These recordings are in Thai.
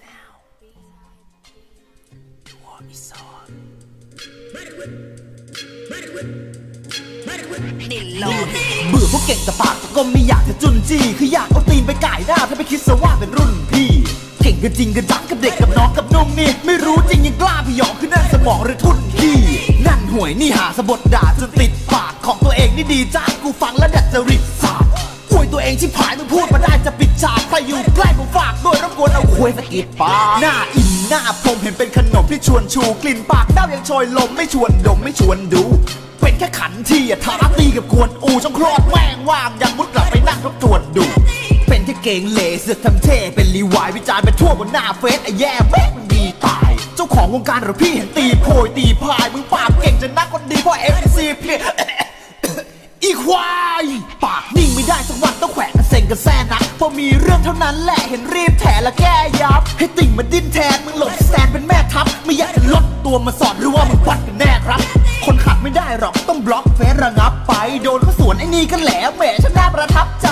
now. The war is on. เบื่อพวกเก่งแต่ปากแต่ก็ไม่อยากจะจุนจี้คืออยากเอาตีนไปก่ายหน้าถ้าไปคิดซะว่าเป็นรุ่นพี่ เก่งกันจริงกันจังกับเด็กกับน้องกับนุ่มนี่ไม่รู้จริงยังกล้าพี่ยองคือนั่นสมองหรือทุนขี้นั่นห่วยนี่หาสะบดด่าจนติดปากของตัวเองนี่ดีจ้ากูฟังแล้วดัดจริต สาบองชิบหายมึงพูดมาได้จะปิดฉากใครอยู่ใกล้ผมฝากด้วยรบกวนเอาควยสะกิดปากหน้าอิ่มหน้าพรมเห็นเป็นขนมที่ชวนชู กลิ่นปากเด้ายังโชยลมไม่ชวนดมไม่ชวนดู เป็นแค่ขันที่ะท้าตีกับกวนอูช่องคลอดแม่งว่างยังมุดกลับไปนั่งทบทวนดู เป็นแค่เกงเลเสือทำเท่เป็นรีวายวิจารณ์ไปทั่วบนหน้าเฟซไอ้แย่แม่งมันดีตาย เจ้าของวงการหรือพี่เห็นตีโพยตีพายมึงปากเก่งจนนักคนดีเพราะเอฟซีเพียอีควาย ไม่ได้สักวันต้องแขวะกันเซ็งกันแซ่นะพอมีเรื่องเท่านั้นแหละเห็นรีบแถและแก้ยับ ให้ติ่งมาดิ้นแทนมึงหลบสแตนเป็นแม่ทัพไม่อยากจะลดตัวมาสอนหรือว่ามึงปัดกันแน่ครับ คนขัดไม่ได้หรอกต้องบล็อกเฟซระงับไป โดนเขาสวนไอ้นี่กันแหละแหมช่างน่าประทับใจ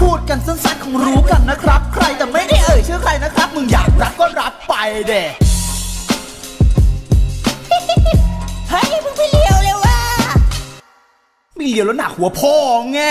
พูดกันสั้นๆคงรู้กันนะครับ ใครแต่ไม่ได้เอ่ยชื่อใครนะครับ มึงอยากรับก็รับไปเด้เฮ้ยมึงไปเลี้ยวเลยว่ะไม่เลียวแล้วหนักหัวพ่อไง